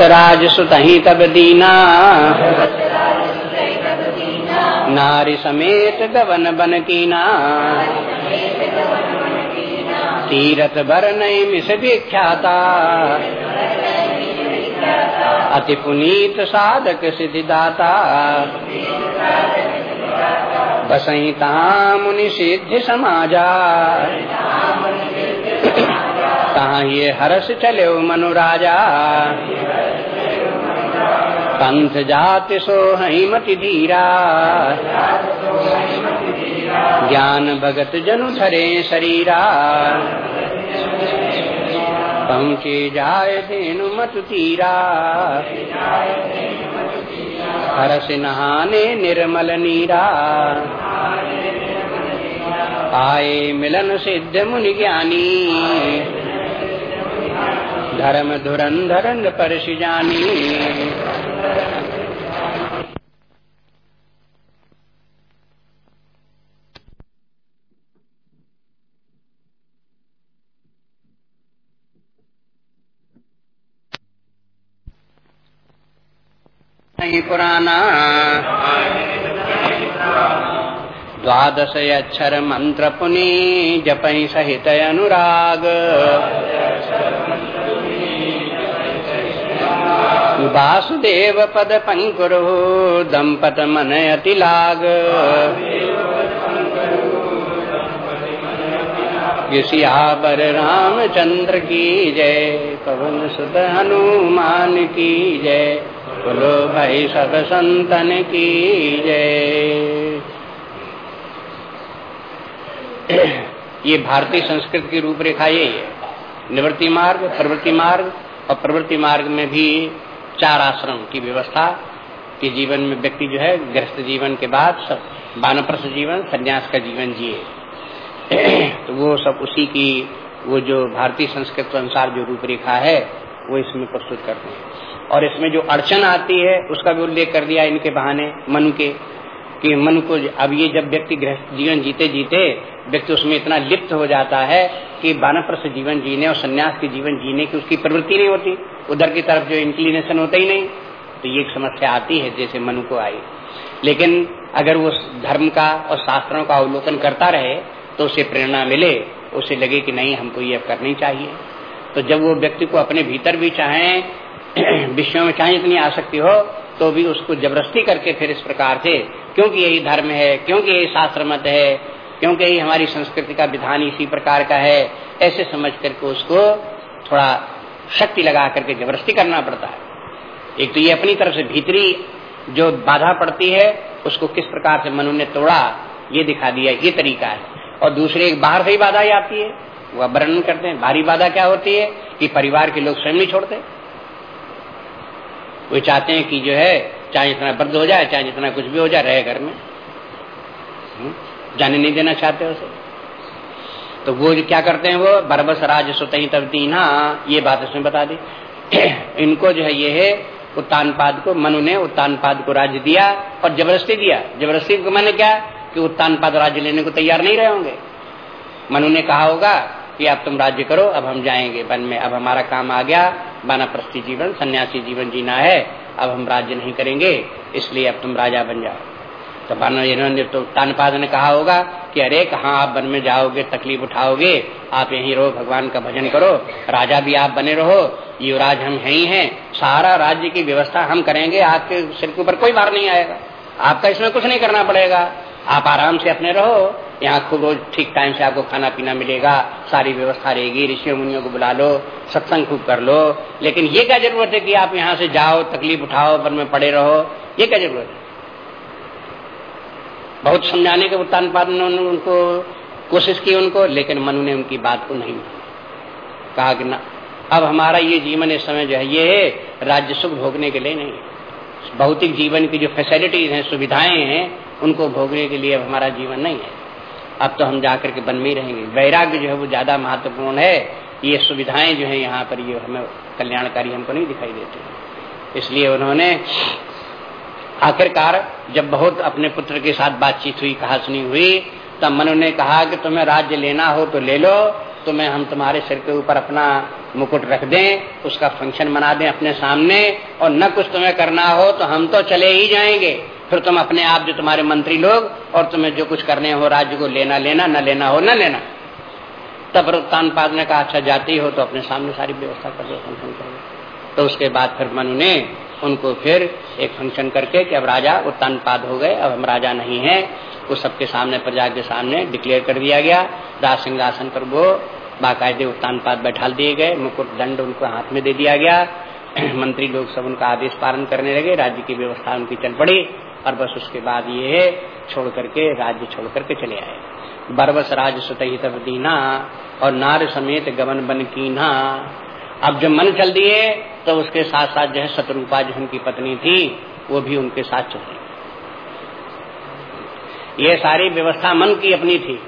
राजसुत ही तब दीना नारी समेत गवन बन कीना तीरथ भर नई मिस विख्याता। अति पुनीत साधक सिद्धिदाता। बसई मुनि सिद्धि समाजा। कहा ये हर्ष चले मनुराजा। पंथ जाति सो मति धीरा। ज्ञान भगत जनु धरे शरीरा। पहुँचे जाए धेनु मत तीरा। हरस नहाने निर्मल नीरा। आए मिलन सिद्ध मुनि ज्ञानी। धर्म धुरंधर पर जानी। नहीं पुराना। द्वादश अक्षर मंत्र पुनि जपई सहित अनुराग। वासुदेव पद पंकुरु, दंपत मन अति लाग। बर रामचंद्र की जय, पवन सुत हनुमान की जय, बोलो भाई सब संतन की जय। ये भारतीय संस्कृत की रूपरेखा यही है। निवृत्ति मार्ग, प्रवृत्ति मार्ग और प्रवृत्ति मार्ग में भी चार आश्रम की व्यवस्था के जीवन में व्यक्ति जो है, गृहस्थ जीवन के बाद सब बानप्रस्थ जीवन, संन्यास का जीवन जिए। तो वो सब उसी की, वो जो भारतीय संस्कृत अनुसार जो रूपरेखा है, वो इसमें प्रस्तुत करते हैं। और इसमें जो अड़चन आती है, उसका भी उल्लेख कर दिया इनके बहाने, मनु के। कि मन को अब ये जब व्यक्ति गृहस्थ जीवन जीते जीते, व्यक्ति उसमें इतना लिप्त हो जाता है कि बानप्रस्थ जीवन जीने और संन्यास के जीवन जीने की उसकी प्रवृत्ति नहीं होती। उधर की तरफ़ जो इंक्लिनेशन होता ही नहीं। तो ये एक समस्या आती है, जैसे मनु को आई लेकिन अगर वो धर्म का और शास्त्रों का अवलोकन करता रहे तो उसे प्रेरणा मिले। उसे लगे कि नहीं, हमको ये अब करनी चाहिए। तो जब वो व्यक्ति को अपने भीतर भी चाहे विषयों में चाहे इतनी आसक्ति हो तो भी उसको ज़बरदस्ती करके फिर इस प्रकार से, क्योंकि यही धर्म है, क्योंकि यही शास्त्र मत है, क्योंकि यही हमारी संस्कृति का विधान इसी प्रकार का है, ऐसे समझ करके उसको थोड़ा शक्ति लगा करके ज़बरदस्ती करना पड़ता है। एक तो ये अपनी तरफ़ से भीतरी जो बाधा पड़ती है, उसको किस प्रकार से मनु ने तोड़ा, ये दिखा दिया, ये तरीका है। और दूसरे, एक बाहर से ही बाधा आती है, वह वर्णन करते हैं भारी बाधा क्या होती है कि परिवार के लोग स्वयं नहीं छोड़ते। वो चाहते हैं कि जो है चाहे इतना वृद्ध हो जाए चाहे जितना कुछ भी हो जाए रहे घर में। हम्म, जाने नहीं देना चाहते उसे। तो वो जो क्या करते हैं वो बरबस राज सुतही तब तीना ये बात उसने बता दी। इनको जो है ये है उत्तानपाद को मनु ने उत्तानपाद को राज्य दिया और ज़बरदस्ती दिया। ज़बरदस्ती को मैंने क्या? कि उत्तानपाद राज्य लेने को तैयार नहीं रहे होंगे। मनु ने कहा होगा कि अब तुम राज्य करो, अब हम जाएँगे वन में। अब हमारा काम आ गया बानाप्रस्थी जीवन, सन्यासी जीवन जीना है। अब हम राज्य नहीं करेंगे, इसलिए अब तुम राजा बन जाओ। तो इन्होंने तो तानपाद ने कहा होगा कि अरे, कहा आप वन में जाओगे, तकलीफ़ उठाओगे? आप यहीं रहो, भगवान का भजन करो। राजा भी आप बने रहो, युवराज हम है ही हैं। सारा राज्य की व्यवस्था हम करेंगे, आपके सिर के ऊपर कोई बार नहीं आएगा। आपका इसमें कुछ नहीं करना पड़ेगा। आप आराम से अपने रहो। यहाँ खूब रोज ठीक टाइम से आपको खाना पीना मिलेगा, सारी व्यवस्था रहेगी, ऋषियों, मुनियों को बुला लो, सत्संग खूब कर लो। लेकिन ये क्या ज़रूरत है कि आप यहाँ से जाओ, तकलीफ़ उठाओ, वन में पड़े रहो? ये क्या ज़रूरत है? बहुत समझाने के उत्तान ने उनको, कोशिश की उनको, लेकिन मनु ने उनकी बात को नहीं कहा कि ना, अब हमारा ये जीवन इस समय जो है, ये है, राज्य सुख भोगने के लिए नहीं भौतिक जीवन की जो फैसिलिटीज़ हैं, सुविधाएँ हैं, उनको भोगने के लिए अब हमारा जीवन नहीं है। अब तो हम जाकर के वन में ही रहेंगे। वैराग्य जो है वो ज़्यादा महत्वपूर्ण है। ये सुविधाएँ जो है यहाँ पर ये हमें कल्याणकारी हमको नहीं दिखाई देती। इसलिए उन्होंने आखिरकार जब बहुत अपने पुत्र के साथ बातचीत हुई कहा सुनी हुई, तब मनु ने कहा कि तुम्हें राज्य लेना हो तो ले लो, तुम्हें हम तुम्हारे सिर के ऊपर अपना मुकुट रख दें, उसका फ़ंक्शन बना दें अपने सामने, और न कुछ तुम्हें करना हो तो हम तो चले ही जाएँगे। फिर तुम अपने आप जो तुम्हारे मंत्री लोग और तुम्हें जो कुछ करने हो, राज्य को लेना लेना, न लेना हो, न लेना। तब उत्तान पाद ने कहा अच्छा जाती हो तो अपने सामने सारी व्यवस्था कर दो फ़ंक्शन कर दो तो उसके बाद फिर मनु ने उनको फिर एक फ़ंक्शन करके कि अब राजा उत्तान पाद हो गए, अब हम राजा नहीं है। वो सबके सामने प्रजा के सामने डिक्लेयर कर दिया गया। राज सिंहासन पर वो बाकायदे उत्तान पाद बैठा दिए गए। मुकुट दंड उनको हाथ में दे दिया गया। मंत्री लोग सब उनका आदेश पालन करने लगे। राज्य की व्यवस्था उनकी चल पड़ी। और बस उसके बाद ये छोड़ करके राज्य छोड़ करके चले आए। बरबस राज सुतहित दीना और नार समेत गमन बन कीना। अब जब मन चल दिए तो उसके साथ साथ जो है शत्रुपा जो उनकी पत्नी थी, वो भी उनके साथ चल। रही ये सारी व्यवस्था मन की अपनी थी,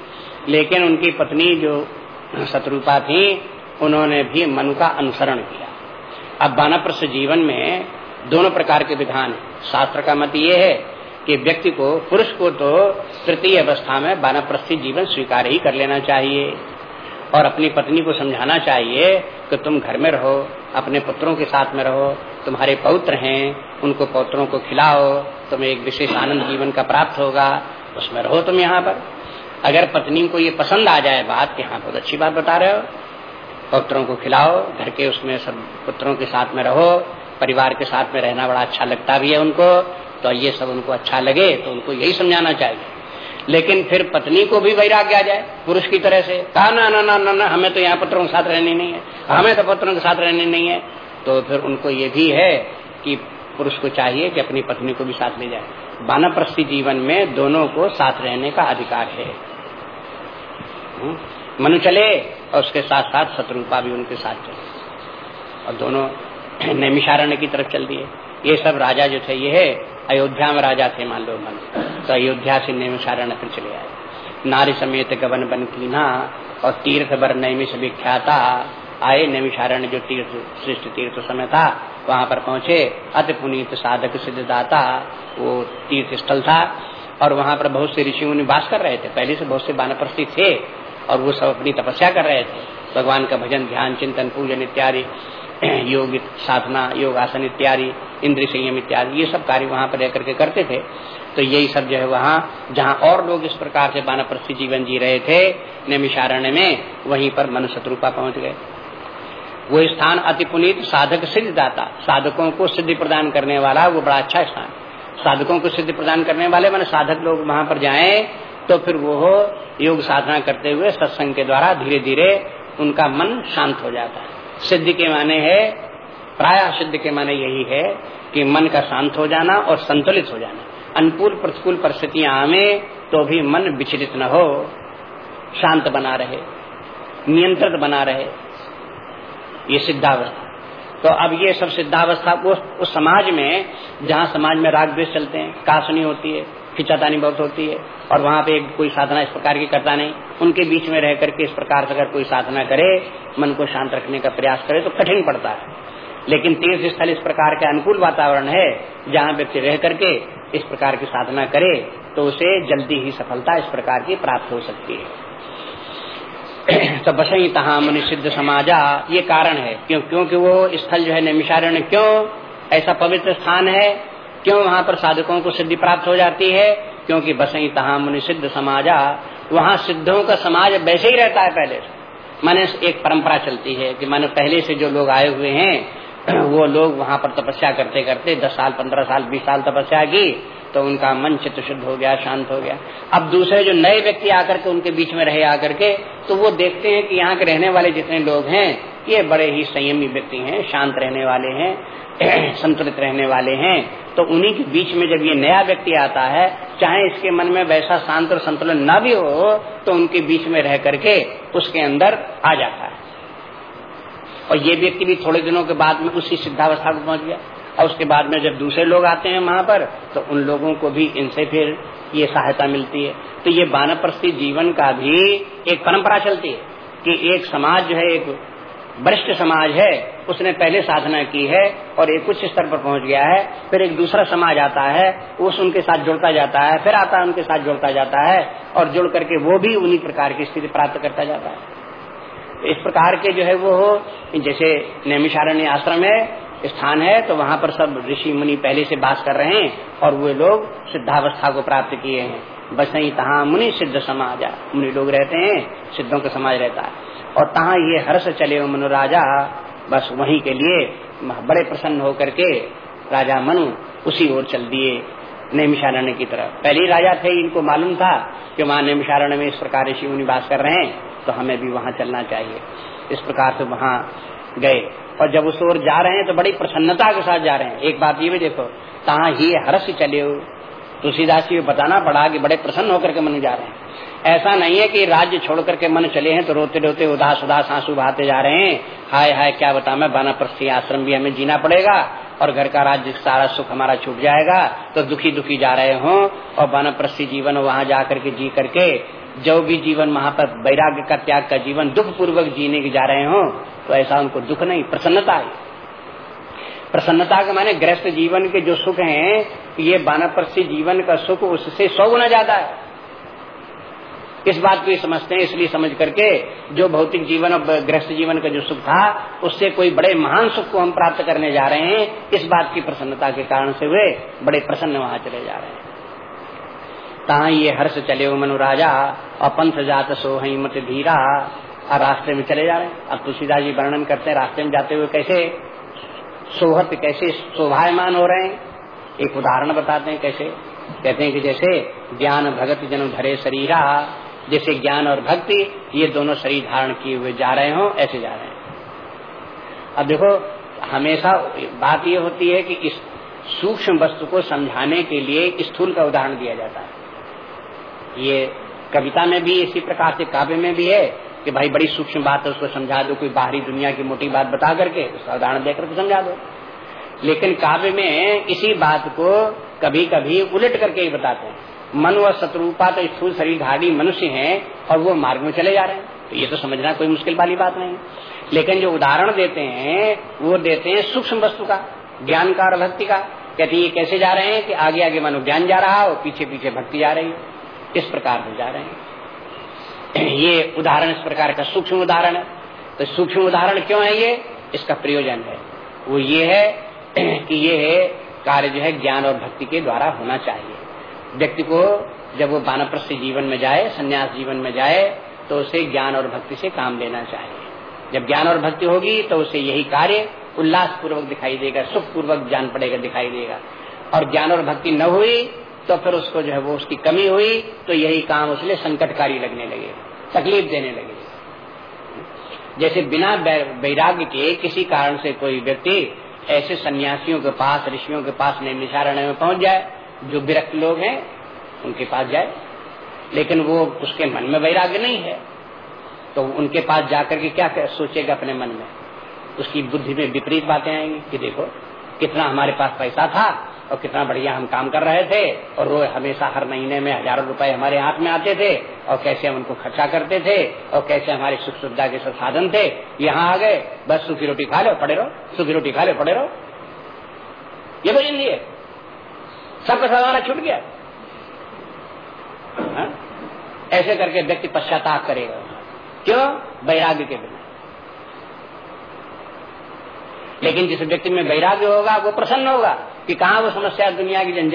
लेकिन उनकी पत्नी जो शत्रुपा थी, उन्होंने भी मन का अनुसरण किया। अब बानप्रस्थ जीवन में दोनों प्रकार के विधान शास्त्र का मत ये है कि व्यक्ति को, पुरुष को तो तृतीय अवस्था में बानप्रस्थी जीवन स्वीकार ही कर लेना चाहिए। और अपनी पत्नी को समझाना चाहिए कि तुम घर में रहो, अपने पुत्रों के साथ में रहो, तुम्हारे पौत्र हैं, उनको पौत्रों को खिलाओ, तुम्हें एक विशेष आनंद जीवन का प्राप्त होगा, उसमें रहो तुम यहाँ पर। अगर पत्नी को ये पसंद आ जाए बात कि हाँ बहुत अच्छी बात बता रहे हो, पुत्रों को खिलाओ, घर के उसमें सब पुत्रों के साथ में रहो परिवार के साथ में रहना बड़ा अच्छा लगता भी है उनको तो ये सब उनको अच्छा लगे तो उनको यही समझाना चाहिए। लेकिन फिर पत्नी को भी वैराग्य आ जाए, पुरुष की तरह से, कहा, ना ना ना ना हमें तो यहाँ पुत्रों के साथ रहने नहीं है, हमें तो पुत्रों के साथ रहने नहीं है। तो फिर उनको ये भी है कि पुरुष को चाहिए कि अपनी पत्नी को भी साथ ले जाए। बानप्रस्थी जीवन में दोनों को साथ रहने का अधिकार है। हम्म? मनु चले और उसके साथ साथ शत्रुपा भी उनके साथ चले। और दोनों नैमिषारण्य की तरफ़ चल दिए। ये सब राजा जो थे, ये है अयोध्या में राजा थे, मान लो, मन तो अयोध्या से नैमिषारण्य फिर चले आए। नारी समेत गवन बन कीना और तीर्थ बर नैमिष विख्याता। आए नैमिषारण्य जो तीर्थ, श्रेष्ठ तीर्थ समय था, वहाँ पर पहुँचे। अति पुनीत साधक सिद्धदाता, वो तीर्थ स्थल था। और वहाँ पर बहुत से ऋषियों ने वास कर रहे थे। पहले से बहुत से बानप्रस्थी थे और वो सब अपनी तपस्या कर रहे थे। भगवान का भजन, ध्यान, चिंतन, पूजन इत्यादि। योग साधना योग आसन इत्यादि, इंद्रिय संयम इत्यादि, ये सब कार्य वहाँ पर रह करके करते थे। तो यही सब जो है वहाँ, जहाँ और लोग इस प्रकार से बानप्रस्थी जीवन जी रहे थे, नैमिषारण्य में, वहीं पर मन शत्रुपा पहुँच गए। वो स्थान अति पुनीत साधक सिद्धदाता, साधकों को सिद्धि प्रदान करने वाला वो बड़ा अच्छा स्थान। साधकों को सिद्धि प्रदान करने वाले मैंने साधक लोग वहाँ पर जाए तो फिर वो योग साधना करते हुए सत्संग के द्वारा धीरे धीरे उनका मन शांत हो जाता है। सिद्धि के माने है प्राय सिद्ध के माने यही है कि मन का शांत हो जाना और संतुलित हो जाना। अनुकूल प्रतिकूल परिस्थितियाँ आवे तो भी मन विचलित न हो शांत बना रहे नियंत्रित बना रहे। ये सिद्धावस्था। तो अब ये सब सिद्धावस्था उस, उस समाज में जहाँ समाज में राग द्वेष चलते हैं कासनी होती है खिंचातानी बहुत होती है और वहाँ पे कोई साधना इस प्रकार की करता नहीं। उनके बीच में रह करके इस प्रकार से अगर कोई साधना करे, मन को शांत रखने का प्रयास करे तो कठिन पड़ता है। लेकिन तीर्थ स्थल इस प्रकार के अनुकूल वातावरण है, जहाँ व्यक्ति रह करके इस प्रकार की साधना करे तो उसे जल्दी ही सफलता इस प्रकार की प्राप्त हो सकती है। तो बसई तहा मुनि सिद्ध समाजा ये कारण है। क्यों? क्योंकि वो स्थल जो है निमिषारण्य, क्यों? ऐसा पवित्र स्थान है क्यों वहाँ पर साधकों को सिद्धि प्राप्त हो जाती है? क्योंकि बसई तहा मुनि सिद्ध समाजा, वहाँ सिद्धों का समाज वैसे ही रहता है पहले से। माने एक परंपरा चलती है कि माने पहले से जो लोग आए हुए हैं, वो लोग वहाँ पर तपस्या करते करते दस साल, पंद्रह साल, बीस साल तपस्या की तो उनका मन चित्त शुद्ध हो गया, शांत हो गया। अब दूसरे जो नए व्यक्ति आकर के उनके बीच में रहे आकर के तो वो देखते हैं कि यहाँ के रहने वाले जितने लोग हैं ये बड़े ही संयमी व्यक्ति हैं, शांत रहने वाले हैं, संतुलित रहने वाले हैं। तो उन्हीं के बीच में जब ये नया व्यक्ति आता है, चाहे इसके मन में वैसा शांत और संतुलन न भी हो तो उनके बीच में रह करके उसके अंदर आ जाता है। और ये व्यक्ति भी थोड़े दिनों के बाद में उसी सिद्धावस्था को पहुँच गया। और उसके बाद में जब दूसरे लोग आते हैं वहाँ पर तो उन लोगों को भी इनसे फिर ये सहायता मिलती है। तो ये बानप्रस्थी जीवन का भी एक परंपरा चलती है कि एक समाज जो है, एक वरिष्ठ समाज है, उसने पहले साधना की है और एक उच्च स्तर पर पहुँच गया है, फिर एक दूसरा समाज आता है उस उनके साथ जुड़ता जाता है, फिर आता है, उनके साथ जुड़ता जाता है और जुड़ करके वो भी उन्हीं प्रकार की स्थिति प्राप्त करता जाता है। इस प्रकार के जो है वो जैसे नैमिषारण्य आश्रम है, स्थान है तो वहाँ पर सब ऋषि मुनि पहले से बास कर रहे हैं और वे लोग सिद्धावस्था को प्राप्त किए हैं। बस नहीं, तहा मुनि सिद्ध समाज, मुनि लोग रहते हैं, सिद्धों का समाज रहता है। और तहा ये हर्ष चले मनु राजा। बस वहीं के लिए बड़े प्रसन्न होकर के राजा मनु उसी ओर चल दिए नेमिषारण्य की तरफ़। पहले राजा थे, इनको मालूम था कि वहाँ नेमिषारण्य में इस प्रकार ऋषि निवास कर रहे हैं तो हमें भी वहाँ चलना चाहिए। इस प्रकार से वहाँ गए। और जब उस ओर जा रहे हैं तो बड़ी प्रसन्नता के साथ जा रहे हैं। एक बात ये भी देखो कहा ही हर्ष चले हो तुलसीदास जी बताना पड़ा कि बड़े प्रसन्न होकर के मनु जा रहे हैं। ऐसा नहीं है कि राज्य छोड़ करके मन चले हैं तो रोते रोते उदास उदास आँसू बहाते जा रहे हैं। हाय हाय, क्या बता मैं? बानाप्रस्थी आश्रम भी हमें जीना पड़ेगा और घर का राज्य सारा सुख हमारा छूट जाएगा। तो दुखी दुखी जा रहे हो और बानाप्रस्थी जीवन वहाँ जा करके जी करके जो भी जीवन वहाँ पर वैराग्य का त्याग का जीवन दुख पूर्वक जीने के जा रहे हो तो ऐसा उनको दुख नहीं, प्रसन्नता है। प्रसन्नता के माने ग्रस्त जीवन के जो सुख हैं, ये बानप्रस्थी जीवन का सुख उससे सौ गुना ज़्यादा है। इस बात को समझते हैं, इसलिए समझ करके जो भौतिक जीवन और गृहस्थ जीवन का जो सुख था, उससे कोई बड़े महान सुख को हम प्राप्त करने जा रहे हैं, इस बात की प्रसन्नता के कारण से वे बड़े प्रसन्न वहाँ चले जा रहे हैं। ता ये हर्ष चले हो मनु राजा और पंथ जात सो मत धीरा। और रास्ते में चले जा रहे हैं। अब तुलसीदास जी वर्णन करते हैं रास्ते में जाते हुए कैसे सोहत, कैसे शोभायमान हो रहे हैं। एक उदाहरण बताते हैं कैसे। कहते हैं कि जैसे ज्ञान भगत जन धरे शरीरा जैसे ज्ञान और भक्ति, ये दोनों शरीर धारण किए हुए जा रहे हो, ऐसे जा रहे हैं। अब देखो, हमेशा बात ये होती है कि इस सूक्ष्म वस्तु को समझाने के लिए स्थूल का उदाहरण दिया जाता है। ये कविता में भी इसी प्रकार से, काव्य में भी है कि भाई बड़ी सूक्ष्म बात है, उसको समझा दो, कोई बाहरी दुनिया की मोटी बात बता करके, उसका उदाहरण देकर के समझा दो। लेकिन काव्य में इसी बात को कभी कभी उलट करके ही बताते हैं। मन व शत्रुपा तो स्थूल शरीरधारी मनुष्य हैं और वो मार्ग में चले जा रहे हैं। तो ये तो समझना कोई मुश्किल वाली बात नहीं। लेकिन जो उदाहरण देते हैं, वो देते हैं सूक्ष्म वस्तु का, ज्ञान का और भक्ति का। कहते ये कैसे जा रहे हैं कि आगे आगे मनो ज्ञान जा रहा और पीछे पीछे भक्ति जा रही है। इस प्रकार से जा रहे हैं। ये उदाहरण इस प्रकार का सूक्ष्म उदाहरण है। तो सूक्ष्म उदाहरण क्यों है ये? इसका प्रयोजन है। वो ये है कि ये कार्य जो है ज्ञान और भक्ति के द्वारा होना चाहिए। व्यक्ति को जब वो बानप्रस्थ जीवन में जाए, संन्यास जीवन में जाए तो उसे ज्ञान और भक्ति से काम लेना चाहिए। जब ज्ञान और भक्ति होगी तो उसे यही कार्य उल्लास पूर्वक दिखाई देगा सुख पूर्वक जान पड़ेगा दिखाई देगा। और ज्ञान और भक्ति न हुई तो फिर उसको जो है वो उसकी कमी हुई तो यही काम उसके संकटकारी लगने लगे, तकलीफ़ देने लगे। जैसे बिना वैराग्य के किसी कारण से कोई व्यक्ति ऐसे सन्यासियों के पास, ऋषियों के पास निशारण में पहुँच जाए जो विरक्त लोग हैं उनके पास जाए। लेकिन वो उसके मन में वैराग्य नहीं है। तो उनके पास जाकर के क्या, क्या सोचेगा अपने मन में? उसकी बुद्धि में विपरीत बातें आएँगी कि देखो कितना हमारे पास पैसा था और कितना बढ़िया हम काम कर रहे थे और रोज हमेशा हर महीने में हज़ारों रुपए हमारे हाथ में आते थे और कैसे हम उनको खर्चा करते थे और कैसे हमारे सुख सुविधा के साधन थे। यहाँ आ गए बस सूखी रोटी खा लो पड़े रहो सूखी रोटी खा लो पड़े रहो। ये दिए सबका सवाना छूट गया। हा? ऐसे करके व्यक्ति पश्चाताप करेगा। क्यों? वैराग्य के बिना। लेकिन जिस व्यक्ति में वैराग्य होगा वो प्रसन्न होगा कि कहा वो समस्या दुनिया की जन,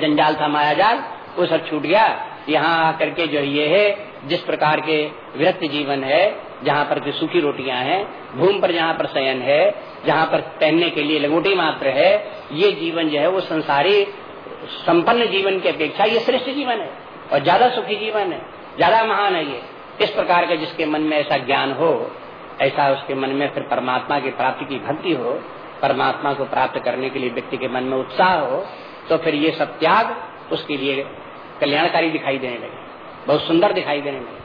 जंजाल था माया जाल वो सब छूट गया। यहाँ आकर के जो ये है जिस प्रकार के विरक्त जीवन है जहाँ पर सूखी रोटियाँ हैं भूमि पर जहाँ पर शयन है जहाँ पर पहनने के लिए लंगोटी मात्र है ये जीवन जो है वो संसारी संपन्न जीवन की अपेक्षा ये श्रेष्ठ जीवन है और ज़्यादा सुखी जीवन है, ज़्यादा महान है ये। इस प्रकार के जिसके मन में ऐसा ज्ञान हो, ऐसा उसके मन में फिर परमात्मा की प्राप्ति की भक्ति हो, परमात्मा को प्राप्त करने के लिए व्यक्ति के मन में उत्साह हो तो फिर ये सब त्याग उसके लिए कल्याणकारी दिखाई देने लगे, बहुत सुंदर दिखाई देने लगे।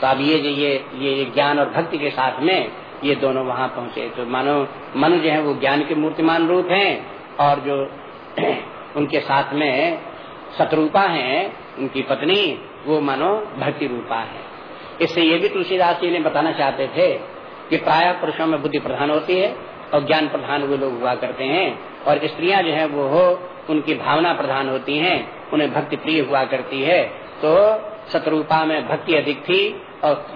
तो अब ये ये ये ज्ञान और भक्ति के साथ में ये दोनों वहाँ पहुँचे। तो मानो, मन जो है वो ज्ञान के मूर्तिमान रूप हैं और जो उनके साथ में शत्रुपा है, उनकी पत्नी, वो मानो भक्ति रूपा है। इससे ये भी तुलसीदास जी ने बताना चाहते थे कि प्राय पुरुषों में बुद्धि प्रधान होती है और ज्ञान प्रधान वो लोग हुआ करते हैं और स्त्रियाँ जो है वो हो, उनकी भावना प्रधान होती हैं, उन्हें भक्ति प्रिय हुआ करती है। तो शत्रुपा में भक्ति अधिक थी और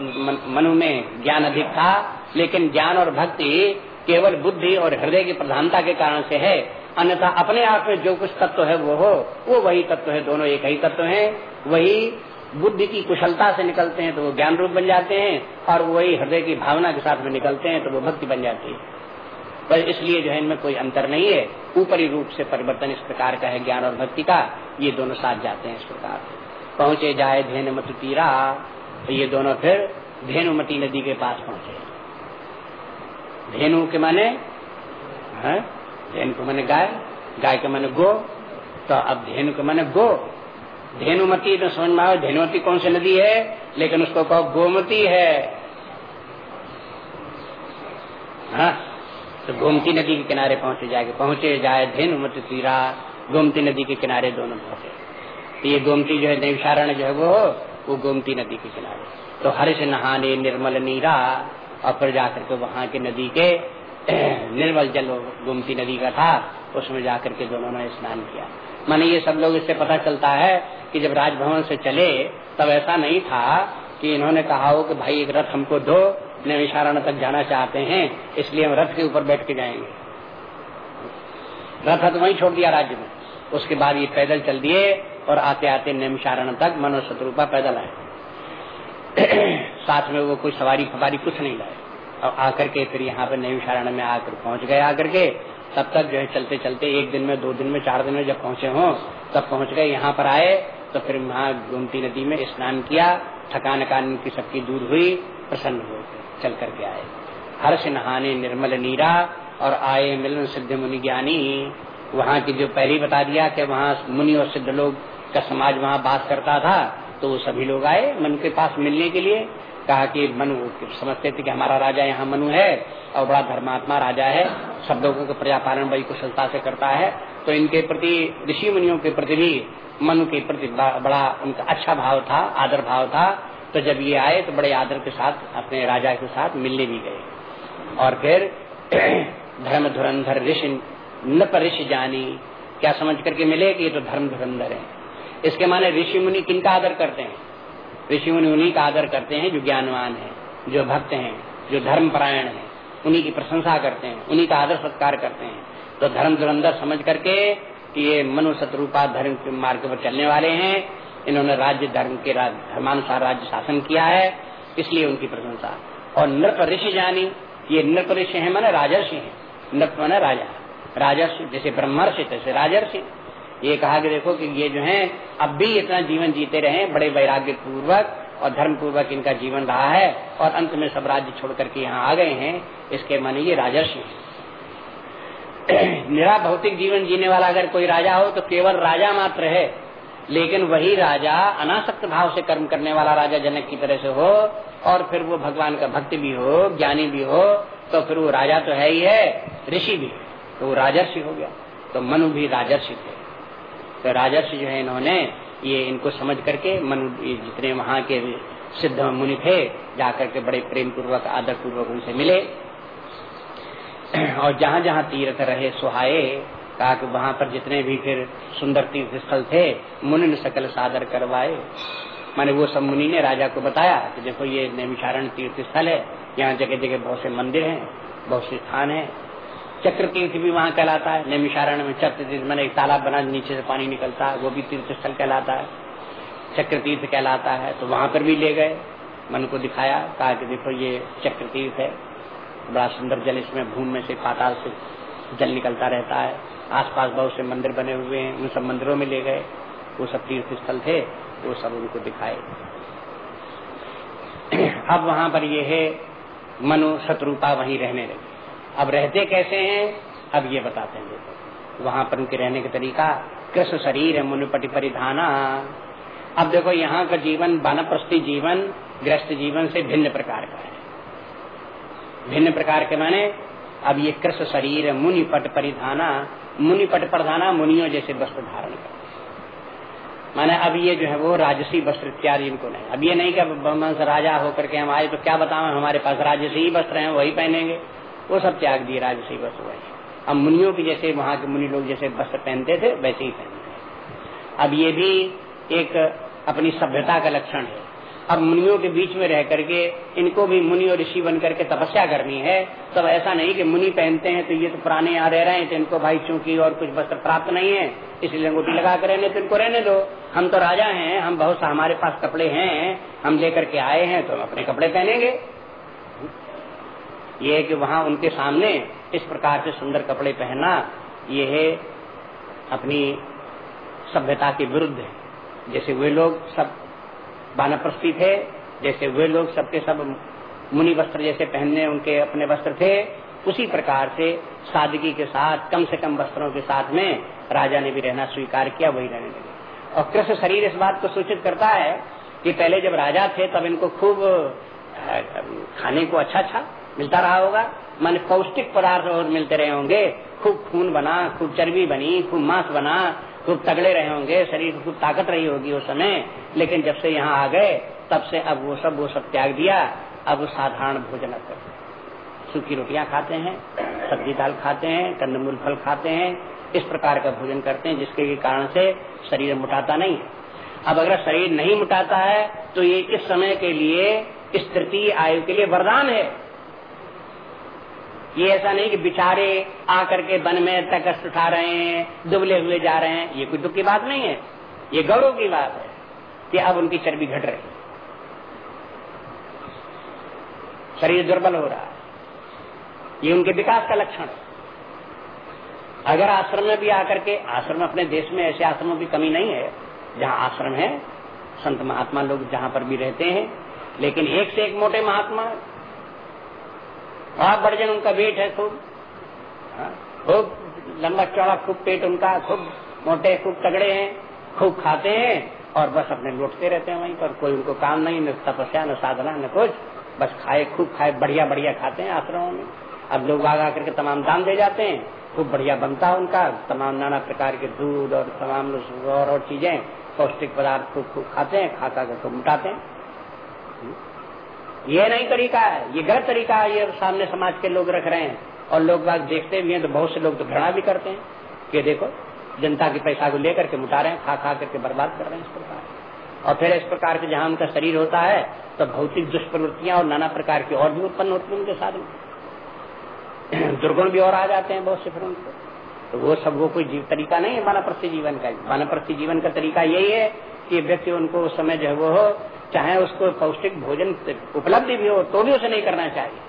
मनु में ज्ञान अधिक था, लेकिन ज्ञान और भक्ति केवल बुद्धि और हृदय की प्रधानता के कारण से है अन्यथा अपने आप में जो कुछ तत्व है वो हो, वो वही तत्व है, दोनों एक ही तत्व है। वही बुद्धि की कुशलता से निकलते हैं तो वो ज्ञान रूप बन जाते हैं और वही हृदय की भावना के साथ में निकलते हैं तो वो भक्ति बन जाती है। पर इसलिए जो है इनमें कोई अंतर नहीं है। ऊपरी रूप से परिवर्तन इस प्रकार का है ज्ञान और भक्ति का। ये दोनों साथ जाते हैं इस प्रकार पहुँचे जाए धेनु तीरा तो ये दोनों फिर धेनुमती नदी के पास पहुँचे। धेनु के माने? धेनु के माने गाय गाय के माने गो तो अब धेनु के माने गो। धेनुमती तो समझ में आओ धेनुमती कौन सी नदी है? लेकिन उसको कहो गोमती है। हाँ? तो गोमती नदी के किनारे पहुँचे जाके पहुँचे जाए धेनुमती तीरा, गोमती नदी के किनारे दोनों पहुँचे। तो ये गोमती जो है नैविशारण जो है वो वो गोमती नदी के किनारे। तो हर्ष नहाने निर्मल नीरा, और फिर जाकर के वहाँ के नदी के निर्मल जल गोमती नदी का था, उसमें जाकर के दोनों ने स्नान किया। माने ये सब लोग इससे पता चलता है कि जब राजभवन से चले, तब ऐसा नहीं था कि इन्होंने कहा हो कि भाई एक रथ हमको दो नैविशारण तक जाना चाहते हैं, इसलिए हम रथ के ऊपर बैठ के जाएँगे। रथ तो वहीं छोड़ दिया राज्य में उसके बाद ये पैदल चल दिए और आते आते निमशारण तक मनो शत्रुपा पैदल आए। साथ में वो कोई सवारी फवारी कुछ नहीं लाए। और आकर के फिर यहाँ पे निमशारण में आकर पहुँच गए, आकर के तब तक जो है चलते चलते एक दिन में, दो दिन में, चार दिन में जब पहुँचे हों, तब पहुँच गए, यहाँ पर आए तो फिर वहाँ गोमती नदी में स्नान किया, थकान कान की सबकी दूर हुई, प्रसन्न हो चल करके आए। हर्ष नहाने निर्मल नीरा और आए मिलन सिद्ध मुनि ज्ञानी। वहाँ की जो पहले बता दिया कि वहाँ मुनि और सिद्ध लोग का समाज वहाँ बात करता था तो वो सभी लोग आए मन के पास मिलने के लिए। कहा कि मनु समझते थे कि हमारा राजा यहाँ मनु है और बड़ा धर्मात्मा राजा है। सब लोगों के प्रजापालन बड़ी कुशलता से करता है। तो इनके प्रति, ऋषि मुनियों के प्रति भी मनु के प्रति बड़ा उनका अच्छा भाव था, आदर भाव था। तो जब ये आए तो बड़े आदर के साथ, अपने राजा के साथ मिलने भी गए। और फिर धर्म धुरंधर ऋषि, न पर ऋषि जानी। क्या समझ करके मिले कि ये तो धर्म धुरंधर है? इसके माने ऋषि मुनि किनका आदर करते हैं? ऋषि मुनि उन्हीं का आदर करते हैं, जो ज्ञानवान है, जो भक्त हैं, जो धर्म परायण है, उन्हीं की प्रशंसा करते हैं, उन्हीं का आदर सत्कार करते हैं। तो धर्म धुरंधर समझ करके कि ये मनु शत्रुपा धर्म के मार्ग पर चलने वाले हैं, इन्होंने राज्य धर्म के धर्मानुसार राज्य शासन किया है, इसलिए उनकी प्रशंसा। और नृप ऋषि जानी, ये नृप ऋषि है, मैंने राजर्षि है। नृप मैंने राजा। राजर्षि, जैसे ब्रह्मर्षि, तैसे राजर्षि। ये कहा कि देखो कि ये जो है, अब भी इतना जीवन जीते रहे बड़े वैराग्य पूर्वक और धर्म पूर्वक इनका जीवन रहा है और अंत में सब राज्य छोड़ करके यहाँ आ गए हैं, इसके मन ये राजर्षि। निरा भौतिक जीवन जीने वाला अगर कोई राजा हो तो केवल राजा मात्र है, लेकिन वही राजा अनासक्त भाव से कर्म करने वाला राजा जनक की तरह से हो, और फिर वो भगवान का भक्त भी हो, ज्ञानी भी हो तो फिर वो राजा तो है ही है, ऋषि भी तो वो राजर्षि हो गया तो मनु भी राजर्षि थे। तो राजर्षि जो है इन्होंने, ये इनको समझ करके मनु जितने वहाँ के सिद्ध मुनि थे, जाकर के बड़े प्रेम पूर्वक आदर पूर्वक उनसे मिले। और जहाँ जहाँ तीर्थ रहे सुहाये कहा कि वहाँ पर जितने भी फिर सुंदर तीर्थ स्थल थे, मुनि ने सकल सादर करवाए। माने वो सब मुनि ने राजा को बताया कि देखो ये नैमिषारण तीर्थ स्थल है, यहाँ जगह जगह बहुत से मंदिर हैं, बहुत से स्थान है चक्र तीर्थ भी वहाँ कहलाता है। नैमिषारण में चक्र तीर्थ, मैंने एक तालाब बना, नीचे से पानी निकलता है, वो भी तीर्थ स्थल कहलाता है। चक्र तीर्थ कहलाता है तो वहाँ पर भी ले गए। मन को दिखाया, कहा कि देखो ये चक्र तीर्थ है। बड़ा सुंदर जल इसमें, भूमि में से पाताल से जल निकलता रहता है। आसपास बहुत से मंदिर बने हुए हैं, उन सब मंदिरों में ले गए। वो सब तीर्थ स्थल थे, वो सब उनको दिखाए। अब वहाँ पर ये है, मनु शत्रुपा वहीं रहने लगे। अब रहते कैसे हैं? अब ये बताते हैं देखो। वहाँ पर उनके रहने का तरीका, कृष्ण शरीर है, मुनिपटि परिधाना। अब देखो, यहाँ का जीवन, वानप्रस्थी जीवन, ग्रस्त जीवन से भिन्न प्रकार का है। भिन्न प्रकार के माने, अब ये कृष्ण शरीर मुनि पट परिधाना। मुनि पट परिधाना मुनियों जैसे वस्त्र धारण कर माने अब ये जो है वो राजसी वस्त्र इत्यादि इनको नहीं। अब ये नहीं कि राजा होकर के हम आए तो क्या बताओ हमारे पास राजसी वस्त्र हैं, वही पहनेंगे। वो सब त्याग दिए राजसी वस्त्र वही अब मुनियों की जैसे वहाँ के मुनि लोग जैसे वस्त्र पहनते थे, वैसे ही पहनते अब ये भी एक अपनी सभ्यता का लक्षण है। अब मुनियों के बीच में रह करके इनको भी मुनि और ऋषि बन करके तपस्या करनी है, तब ऐसा नहीं कि मुनि पहनते हैं तो ये तो पुराने यहाँ रह रहे हैं तो इनको भाई चूँकि और कुछ वस्त्र प्राप्त नहीं है, इसलिए अंगूठी लगा कर रहने तो इनको रहने दो। हम तो राजा हैं, हम बहुत सा हमारे पास कपड़े हैं, हम लेकर के आए हैं तो हम अपने कपड़े पहनेंगे। ये है कि वहाँ उनके सामने इस प्रकार से सुंदर कपड़े पहनना, ये है अपनी सभ्यता के विरुद्ध है। जैसे वे लोग सब बानप्रस्थी थे, जैसे वे लोग सबके सब मुनि वस्त्र जैसे पहनने उनके अपने वस्त्र थे, उसी प्रकार से सादगी के साथ, कम से कम वस्त्रों के साथ में राजा ने भी रहना स्वीकार किया, वही रहने लगे। और कृष्ण शरीर इस बात को सूचित करता है कि पहले जब राजा थे तब इनको खूब खाने को अच्छा अच्छा मिलता रहा होगा। मान पौष्टिक पदार्थ और मिलते रहे होंगे। खूब खून बना, खूब चर्बी बनी, खूब मांस बना, खूब तगड़े रहे होंगे। शरीर खूब ताकत रही होगी उस समय। लेकिन जब से यहाँ आ गए, तब से अब वो सब वो सब त्याग दिया। अब साधारण भोजन करते सूखी रोटियाँ खाते हैं, सब्ज़ी दाल खाते हैं, कंदमूल फल खाते हैं, इस प्रकार का भोजन करते हैं, जिसके कारण से शरीर मुटाता नहीं है। अब अगर शरीर नहीं मुटाता है तो ये इस समय के लिए, इस तृतीय आयु के लिए वरदान है। ये ऐसा नहीं कि बिचारे आकर के वन में तकस्त उठा रहे हैं दुबले हुए जा रहे हैं, ये कोई दुख की बात नहीं है। ये गौरव की बात है कि अब उनकी चर्बी घट रही शरीर दुर्बल हो रहा है। ये उनके विकास का लक्षण है। अगर आश्रम में भी आकर के, आश्रम अपने देश में ऐसे आश्रमों की कमी नहीं है, जहाँ आश्रम है, संत महात्मा लोग जहाँ पर भी रहते हैं, लेकिन एक से एक मोटे महात्मा बहुत बड़े उनका वेट है खूब। हाँ, खूब लंबा चौड़ा खूब पेट उनका खूब मोटे खूब तगड़े हैं खूब खाते हैं और बस अपने लौटते रहते हैं वहीं पर। कोई उनको काम नहीं न तपस्या न साधना न कुछ। बस खाए खूब खाए बढ़िया बढ़िया खाते हैं आश्रमों में। अब लोग आगा करके तमाम दान दे जाते हैं। खूब बढ़िया बनता है उनका। तमाम नाना प्रकार के दूध और तमाम और और चीज़ें पौष्टिक पदार्थ खूब खूब खाते हैं खा खा कर खूब मुटाते हैं। ये नहीं तरीका है, ये गलत तरीका है, ये सामने समाज के लोग रख रहे हैं। और लोग बात देखते भी हैं तो बहुत से लोग तो घृणा भी करते हैं कि देखो, जनता के पैसा को लेकर के मुटा रहे हैं खा खा करके बर्बाद कर रहे हैं इस प्रकार। और फिर इस प्रकार के जहाँ उनका शरीर होता है तो भौतिक दुष्प्रवृत्तियाँ और नाना प्रकार की और भी उत्पन्न होती है उनके में। दुर्गुण भी और आ जाते हैं बहुत से फिर उनको। तो वो सब वो कोई जीव तरीका नहीं है वानप्रस्थी जीवन का। वानप्रस्थी जीवन का तरीका यही है कि व्यक्ति उनको उस समय जो है वो चाहे उसको पौष्टिक भोजन उपलब्ध भी हो तो भी उसे नहीं करना चाहिए।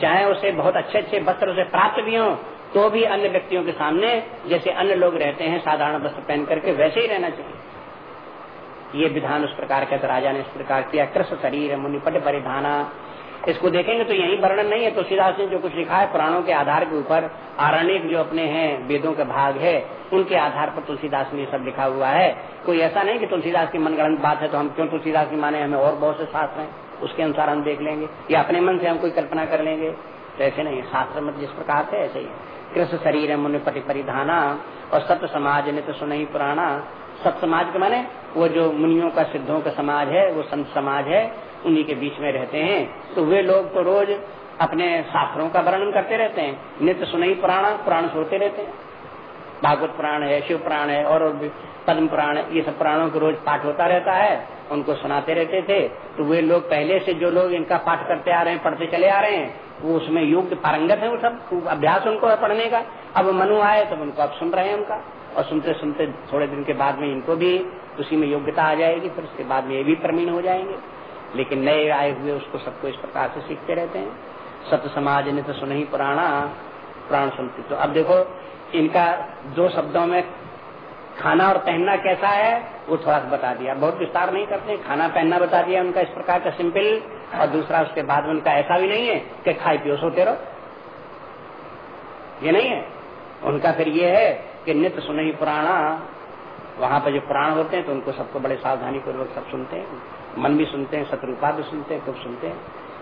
चाहे उसे बहुत अच्छे अच्छे वस्त्र उसे प्राप्त भी हो तो भी अन्य व्यक्तियों के सामने, जैसे अन्य लोग रहते हैं, साधारण वस्त्र पहन करके वैसे ही रहना चाहिए। ये विधान उस प्रकार का राजा ने इस प्रकार किया। कृष्ण शरीर मुनिपट परिधाना इसको देखेंगे तो यही वर्णन नहीं है तुलसीदास ने जो कुछ लिखा है, पुराणों के आधार के ऊपर आरण्य जो अपने हैं, वेदों के भाग है, उनके आधार पर तुलसीदास ने सब लिखा हुआ है। कोई ऐसा नहीं कि तुलसीदास की मनगढ़ंत बात है तो हम क्यों तुलसीदास की माने, हमें और बहुत से शास्त्र हैं, उसके अनुसार हम देख लेंगे, या अपने मन से हम कोई कल्पना कर लेंगे। तो ऐसे नहीं, शास्त्र मत जिस प्रकार से, ऐसे ही कृष्ण शरीर है, मुनि पति परिधाना, और सत्य समाज ने तो सुना ही पुराना सत्य समाज के माने, वो जो मुनियों का, सिद्धों का समाज है, वो संत समाज है उन्हीं के बीच में रहते हैं तो वे लोग तो रोज अपने शास्त्रों का वर्णन करते रहते हैं, नित्य सुनई पुराण पुराण सुनते रहते हैं। भागवत पुराण है, शिव पुराण है, और पद्म पुराण ये सब पुराणों को रोज पाठ होता रहता है, उनको सुनाते रहते थे तो वे लोग पहले से जो लोग इनका पाठ करते आ रहे हैं, पढ़ते चले आ रहे हैं, वो उसमें योग्य पारंगत है वो सब अभ्यास उनको है पढ़ने का। अब मनु आए तो उनको अब सुन रहे हैं उनका, और सुनते सुनते थोड़े दिन के बाद में इनको भी उसी में योग्यता आ जाएगी, फिर उसके बाद में ये भी प्रवीण हो जाएँगे। लेकिन नए आए हुए उसको सबको इस प्रकार से सीखते रहते हैं। सत्य समाज ने तो सुनही पुराना प्राण सुनती तो अब देखो, इनका दो शब्दों में खाना और पहनना कैसा है, वो थोड़ा सा बता दिया। बहुत विस्तार नहीं करते, खाना पहनना बता दिया उनका इस प्रकार का सिंपल, और दूसरा उसके बाद में उनका ऐसा भी नहीं है कि खाई पियो, सोते रहो। ये नहीं है। उनका फिर ये है कि नित्य सुनही पुराना वहाँ पर जो पुराण होते हैं तो उनको सबको बड़े सावधानी पूर्वक सब सुनते हैं। मन भी सुनते हैं, शत्रुपा भी सुनते हैं खूब सुनते हैं।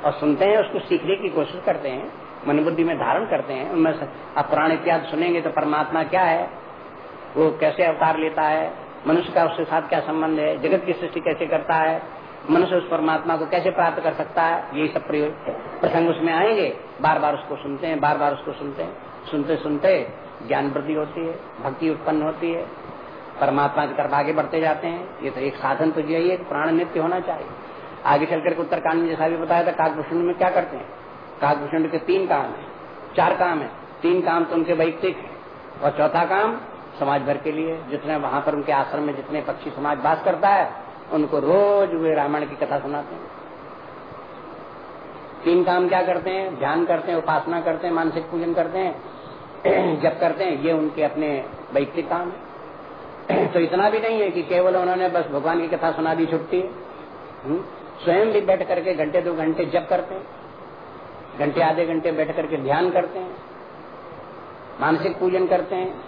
और सुनते हैं, उसको सीखने की कोशिश करते हैं मन बुद्धि में धारण करते हैं। उनमें आप पुराण इत्यादि सुनेंगे तो परमात्मा क्या है? वो कैसे अवतार लेता है? मनुष्य का उसके साथ क्या संबंध है? जगत की सृष्टि कैसे करता है? मनुष्य उस परमात्मा को कैसे प्राप्त कर सकता है? यही सब प्रसंग उसमें आएँगे। बार बार उसको सुनते हैं बार बार उसको सुनते हैं। सुनते सुनते ज्ञान वृद्धि होती है, भक्ति उत्पन्न होती है। परमात्मा की तरफ़ आगे बढ़ते जाते हैं। ये तो एक साधन तो यही है प्राण नित्य होना चाहिए। आगे चल करके उत्तरकांड जैसा भी बताया था, काकभूषण में क्या करते हैं? काकभूषण के तीन काम है, चार काम है। तीन काम तो उनके वैयक्तिक है। और चौथा काम, समाज भर के लिए, जितने वहाँ पर उनके आश्रम में जितने पक्षी समाज बास करता है, उनको रोज वे रामायण की कथा सुनाते हैं। तीन काम क्या करते हैं? ध्यान करते हैं, उपासना करते हैं, मानसिक पूजन करते हैं जब करते हैं। ये उनके अपने वैयक्तिक काम है। तो इतना भी नहीं है कि केवल उन्होंने बस भगवान की कथा सुना दी, छुट्टी हम्म? स्वयं भी बैठ करके घंटे दो घंटे जब करते हैं। घंटे आधे घंटे बैठ करके ध्यान करते हैं। मानसिक पूजन करते हैं।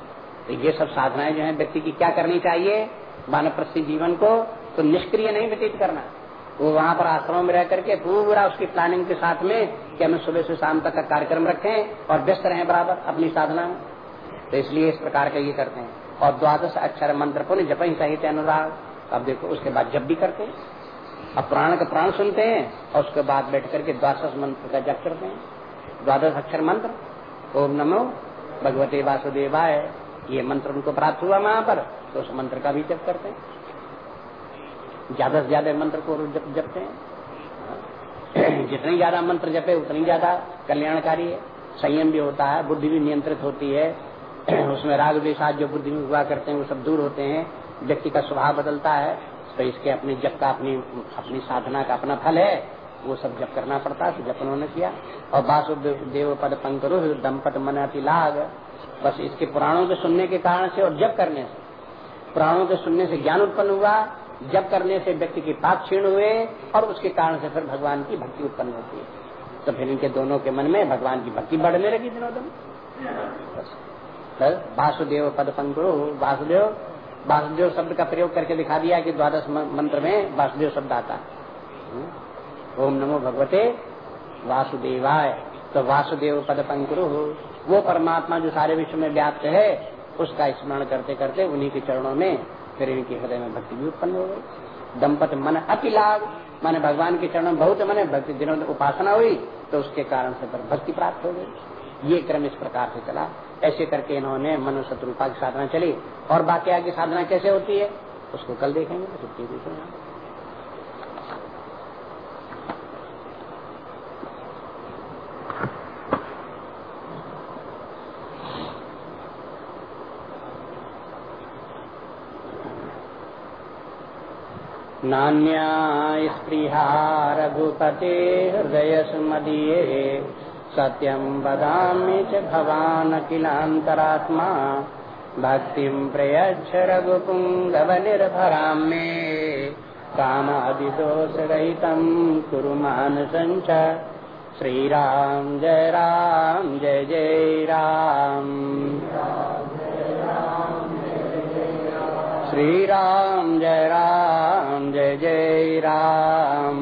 तो ये सब साधनाएँ जो है, व्यक्ति की क्या करनी चाहिए? मानव प्रसिद्ध जीवन को तो निष्क्रिय नहीं व्यतीत करना। वो वहाँ पर आश्रम में रह करके पूरा उसकी प्लानिंग के साथ में कि हमें सुबह से शाम तक का कार्यक्रम रखें और व्यस्त रहें बराबर अपनी साधना में। तो इसलिए इस प्रकार का ये करते हैं। और द्वादश अक्षर मंत्र पुण्य जप ही सहित अनुराग। अब देखो, उसके बाद जब भी करते हैं। अब प्राण का प्राण सुनते हैं और उसके बाद बैठ करके द्वादश मंत्र का जप करते हैं। द्वादश अक्षर मंत्र। ओम नमो भगवते वासुदेवाय। ये मंत्र उनको प्राप्त हुआ वहाँ पर तो उस मंत्र का भी जप करते हैं। ज़्यादा से ज़्यादा मंत्र को जप जपते हैं। जितनी ज़्यादा मंत्र जपे, उतनी ज़्यादा कल्याणकारी है। संयम भी होता है, बुद्धि भी नियंत्रित होती है। उसमें राग विषाद जो बुद्धि में हुआ करते हैं, वो सब दूर होते हैं। व्यक्ति का स्वभाव बदलता है तो इसके अपने जप का, अपनी अपनी साधना का अपना फल है। वो सब जप करना पड़ता है तो जप उन्होंने किया। और वासुदेव पद पंकरु दम्पत मन अति लाग। बस इसके पुराणों के सुनने के कारण से और जप करने से। पुराणों के सुनने से ज्ञान उत्पन्न हुआ, जप करने से व्यक्ति के पाप क्षीण हुए और उसके कारण से फिर भगवान की भक्ति उत्पन्न होती है। तो फिर इनके दोनों के मन में भगवान की भक्ति बढ़ने लगी दिनों दिन। वासुदेव पद पंकु वासुदेव वासुदेव शब्द का प्रयोग करके दिखा दिया कि द्वादश मंत्र में वासुदेव शब्द आता है। ओम नमो भगवते वासुदेवाय। तो वासुदेव पद पंकुरु, वो परमात्मा जो सारे विश्व में व्याप्त है, उसका स्मरण करते करते उन्हीं के चरणों में फिर इनके हृदय में भक्ति भी उत्पन्न हो गई। दंपत मन अति लाभ माने भगवान के चरणों में बहुत मन भक्ति दिनों उपासना हुई तो उसके कारण से भक्ति प्राप्त हो गई। ये क्रम इस प्रकार से चला। ऐसे करके इन्होंने मनु शत्रुपा की साधना चली। और बाकी आगे साधना कैसे होती है? उसको कल देखेंगे छुट्टी देखेंगे। नान्या स्पृहा रघुपते हृदय सुमदीये सत्यं वदामि च भवान् किलान्तरात्मा भक्तिं प्रयच्छ रघुपुङ्गवनिर्भरां मे कामादिदोषरहितं कुरु मानसञ्च श्रीराम जय राम, जय जय राम। श्रीराम जय राम, जय जय राम।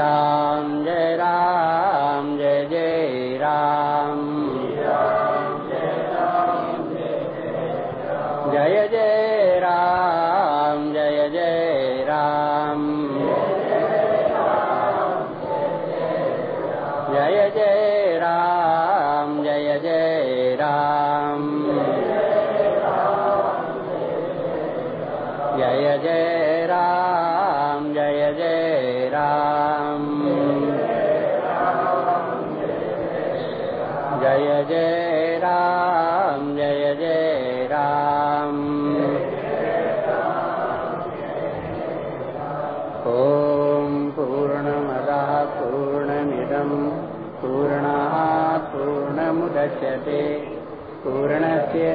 아니라 गचते पूर्ण से